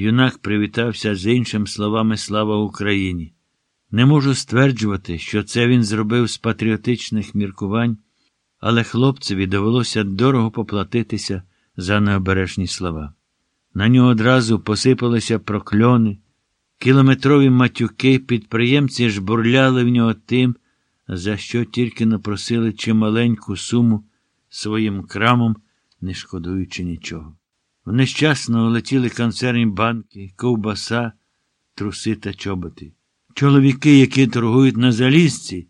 Юнак привітався з іншим словами Слава Україні. Не можу стверджувати, що це він зробив з патріотичних міркувань, але хлопцеві довелося дорого поплатитися за необережні слова. На нього одразу посипалися прокльони, кілометрові матюки, підприємці жбурляли в нього тим, за що тільки напросили чималеньку суму своїм крамом, не шкодуючи нічого. В нещасно летіли концерні банки, ковбаса, труси та чоботи. Чоловіки, які торгують на залізці,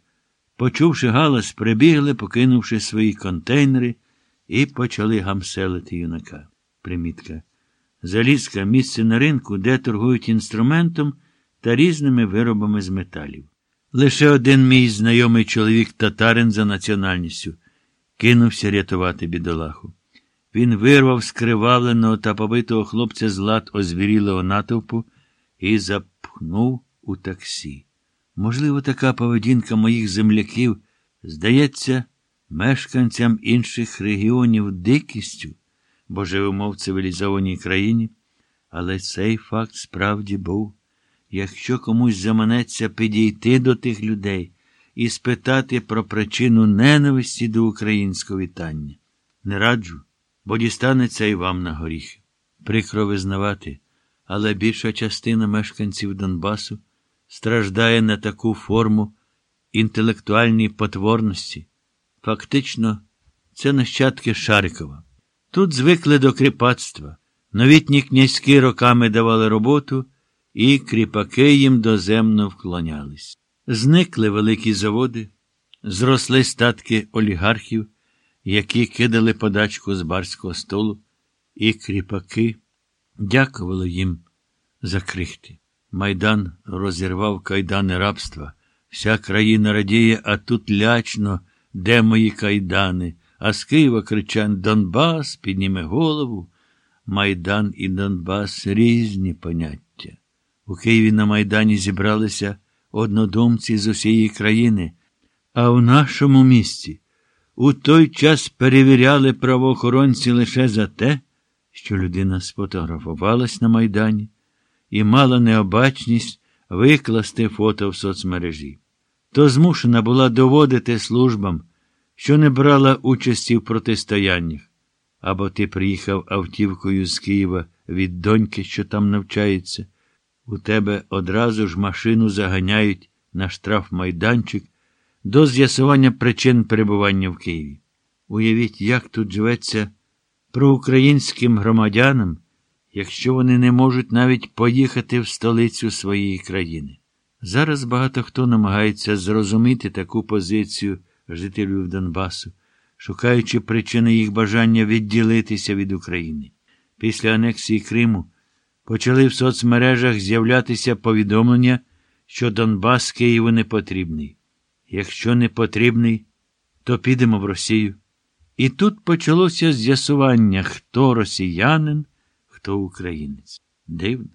почувши галас, прибігли, покинувши свої контейнери, і почали гамселити юнака. Примітка. Залізка місце на ринку, де торгують інструментом та різними виробами з металів. Лише один мій знайомий чоловік татарин за національністю кинувся рятувати бідолаху. Він вирвав скривавленого та побитого хлопця з лад озвірілого натовпу і запхнув у таксі. Можливо, така поведінка моїх земляків здається мешканцям інших регіонів дикістю, бо живемо в цивілізованій країні, але цей факт справді був. Якщо комусь заманеться підійти до тих людей і спитати про причину ненависті до українського вітання, не раджу, бо дістанеться і вам на горіхи. Прикро визнавати, але більша частина мешканців Донбасу страждає на таку форму інтелектуальній потворності. Фактично, це нащадки Шарикова. Тут звикли до кріпацтва. Новітні князьки роками давали роботу, і кріпаки їм доземно вклонялись. Зникли великі заводи, зросли статки олігархів, які кидали подачку з барського столу, і кріпаки дякували їм за крихти. Майдан розірвав кайдани рабства. Вся країна радіє, а тут лячно, де мої кайдани, а з Києва кричать Донбас, підніме голову. Майдан і Донбас різні поняття. У Києві на Майдані зібралися однодумці з усієї країни, а в нашому місті у той час перевіряли правоохоронці лише за те, що людина сфотографувалась на Майдані і мала необачність викласти фото в соцмережі. То змушена була доводити службам, що не брала участі в протистояннях. Або ти приїхав автівкою з Києва від доньки, що там навчається. У тебе одразу ж машину заганяють на штрафмайданчик до з'ясування причин перебування в Києві. Уявіть, як тут живеться проукраїнським громадянам, якщо вони не можуть навіть поїхати в столицю своєї країни. Зараз багато хто намагається зрозуміти таку позицію жителів Донбасу, шукаючи причини їх бажання відділитися від України. Після анексії Криму почали в соцмережах з'являтися повідомлення, що Донбас Києву не потрібний. Якщо не потрібний, то підемо в Росію. І тут почалося з'ясування, хто росіянин, хто українець. Дивно.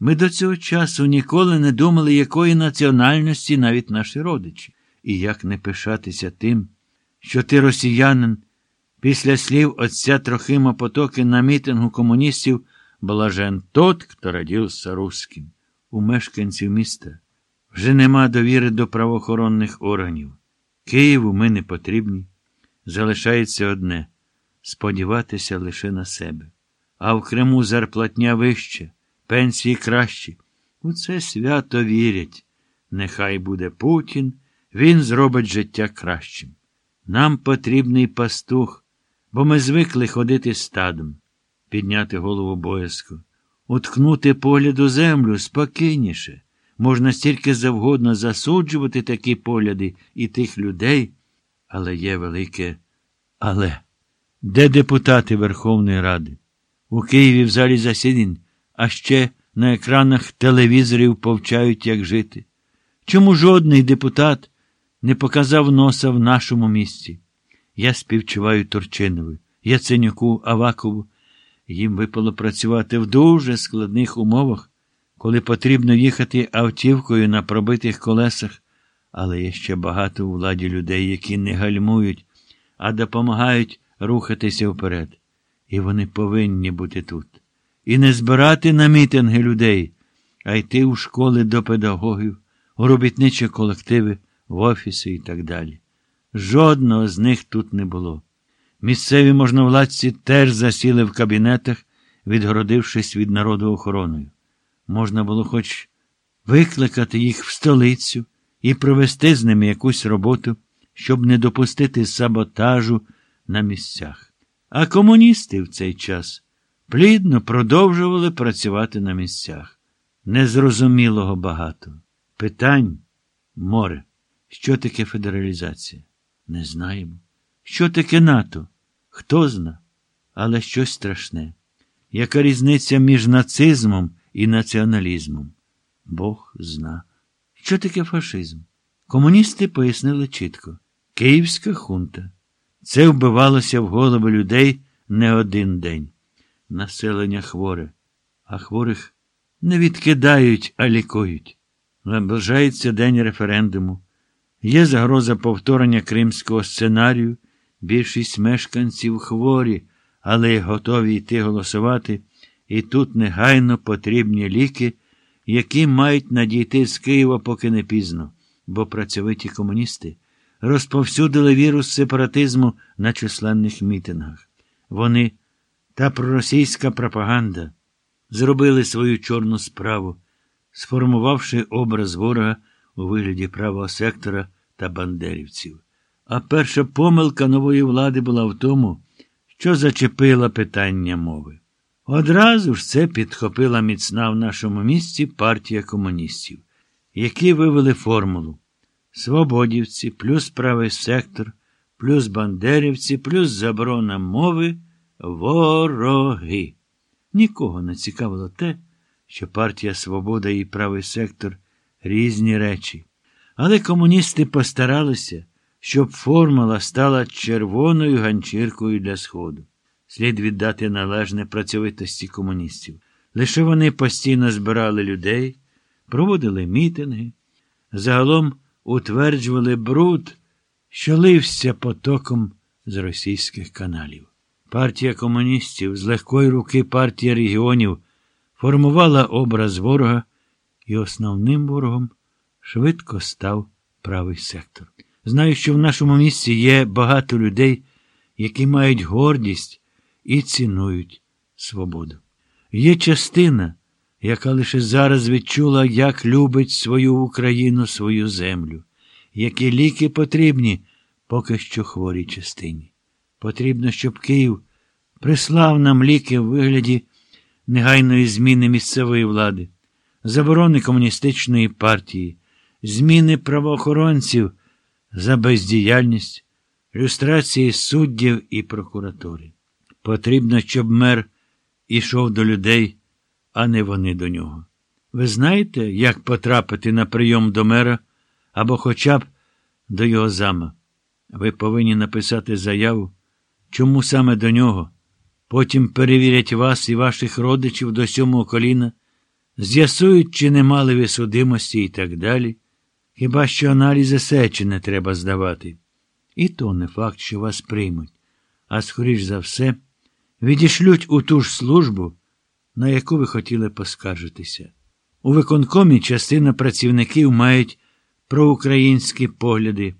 Ми до цього часу ніколи не думали, якої національності навіть наші родичі, і як не пишатися тим, що ти росіянин, після слів отця Трохима Потоки на мітингу комуністів блажен тот, хто родився русським. У мешканців міста вже нема довіри до правоохоронних органів. Києву ми не потрібні. Залишається одне сподіватися лише на себе. А в Криму зарплатня вища, пенсії кращі. У це свято вірять. Нехай буде Путін, він зробить життя кращим. Нам потрібний пастух, бо ми звикли ходити стадом, підняти голову боязко, уткнути погляд у землю спокійніше. Можна стільки завгодно засуджувати такі погляди і тих людей, але є велике але. Де депутати Верховної Ради? У Києві в залі засідань, а ще на екранах телевізорів повчають, як жити. Чому жодний депутат не показав носа в нашому місті? Я співчуваю Турчинові, Яценюку, Авакову. Їм випало працювати в дуже складних умовах, коли потрібно їхати автівкою на пробитих колесах, але є ще багато у владі людей, які не гальмують, а допомагають рухатися вперед. І вони повинні бути тут. і не збирати на мітинги людей, а йти у школи до педагогів, у робітничі колективи, в офіси і так далі. Жодного з них тут не було. Місцеві можновладці теж засіли в кабінетах, відгородившись від народу охороною. Можна було хоч викликати їх в столицю і провести з ними якусь роботу, щоб не допустити саботажу на місцях. А комуністи в цей час плідно продовжували працювати на місцях. Незрозумілого багато. Питань море. Що таке федералізація? Не знаємо. Що таке НАТО? Хто зна? Але щось страшне. Яка різниця між нацизмом і націоналізмом? Бог зна. Що таке фашизм? Комуністи пояснили чітко. Київська хунта. Це вбивалося в голови людей не один день. Населення хворе, а хворих не відкидають, а лікують. Наближається день референдуму. Є загроза повторення кримського сценарію. Більшість мешканців хворі, але готові йти голосувати, і тут негайно потрібні ліки, які мають надійти з Києва, поки не пізно, бо працьовиті комуністи розповсюдили вірус сепаратизму на численних мітингах. Вони та проросійська пропаганда зробили свою чорну справу, сформувавши образ ворога у вигляді правого сектора та бандерівців. А перша помилка нової влади була в тому, що зачепила питання мови. Одразу ж це підхопила міцна в нашому місті партія комуністів, які вивели формулу свободівці, плюс правий сектор, плюс бандерівці, плюс заборона мови вороги. Нікого не цікавило те, що партія Свобода і правий сектор різні речі. Але комуністи постаралися, щоб формула стала червоною ганчіркою для Сходу. Слід віддати належне працьовитості комуністів. Лише вони постійно збирали людей, проводили мітинги, загалом утверджували бруд, що лився потоком з російських каналів. Партія комуністів з легкої руки партія регіонів формувала образ ворога, і основним ворогом швидко став правий сектор. Знаю, що в нашому місті є багато людей, які мають гордість і цінують свободу. Є частина, яка лише зараз відчула, як любить свою Україну, свою землю, які ліки потрібні поки що хворій частині. Потрібно, щоб Київ прислав нам ліки в вигляді негайної зміни місцевої влади, заборони комуністичної партії, зміни правоохоронців за бездіяльність, люстрації суддів і прокуратури. Потрібно, щоб мер ішов до людей, а не вони до нього. Ви знаєте, як потрапити на прийом до мера або хоча б до його зама? Ви повинні написати заяву, чому саме до нього. Потім перевірять вас і ваших родичів до сьомого коліна, з'ясують, чи не мали ви судимості і так далі. Хіба що аналізи сечі не треба здавати. І то не факт, що вас приймуть, а скоріш за все, відішлють у ту ж службу, на яку ви хотіли поскаржитися. У виконкомі частина працівників мають проукраїнські погляди,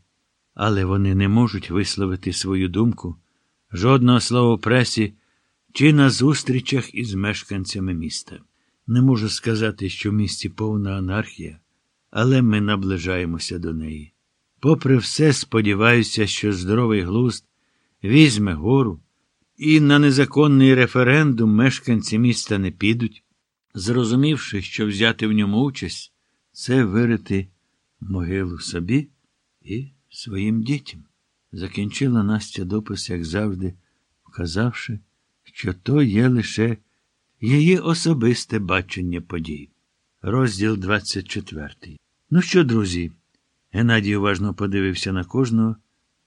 але вони не можуть висловити свою думку, жодного слова в пресі чи на зустрічах із мешканцями міста. Не можу сказати, що в місті повна анархія, але ми наближаємося до неї. Попри все, сподіваюся, що здоровий глузд візьме гору, і на незаконний референдум мешканці міста не підуть, зрозумівши, що взяти в ньому участь це вирити могилу собі і своїм дітям. Закінчила Настя допис, як завжди, вказавши, що то є лише її особисте бачення подій. Розділ 24. Ну що, друзі? Геннадій уважно подивився на кожного.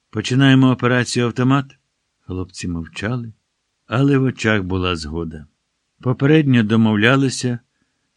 Починаємо операцію автомат. Хлопці мовчали, але в очах була згода. Попередньо домовлялися,